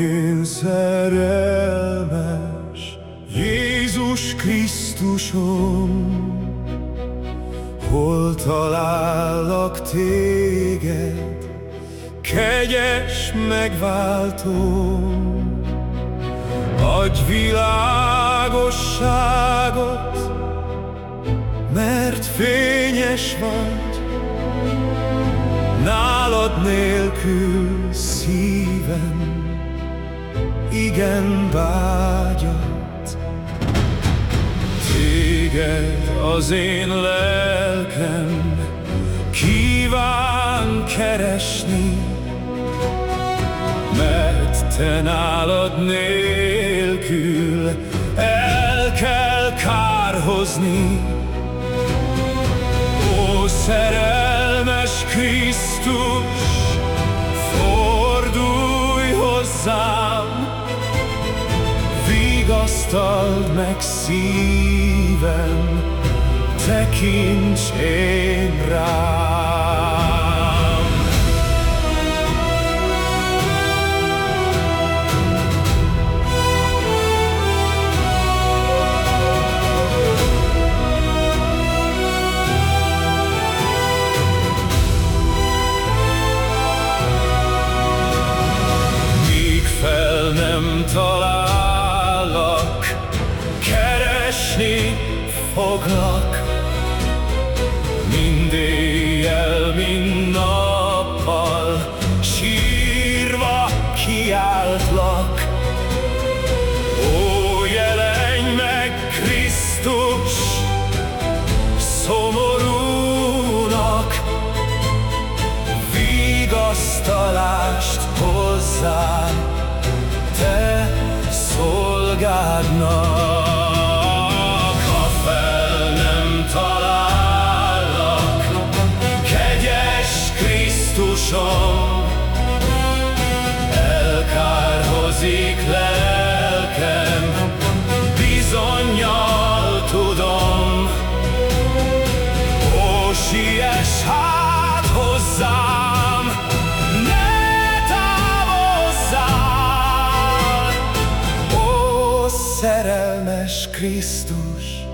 én szerelmes Jézus Krisztusom Hol talállak téged? Kegyes megváltóm Adj világosságot Mert fényes vagy. Nálad nélkül szívem igen vágyat. Téged az én lelkem kíván keresni, mert te nálad nélkül el kell kárhozni. Ó, szerelmes Krisztus, vigasztald meg szívem, tekints én rám. Foglak, mind éjjel, mind nappal, sírva kiáltlak. Ó, jelenj meg, Krisztus, szomorúnak, vigasztalást hozzám, te szolgádnak. Krisztusom, elkárhozik lelkem, bizonyal tudom, Ó, siess hát hozzám, ne távozzál! Ó, szerelmes Krisztus,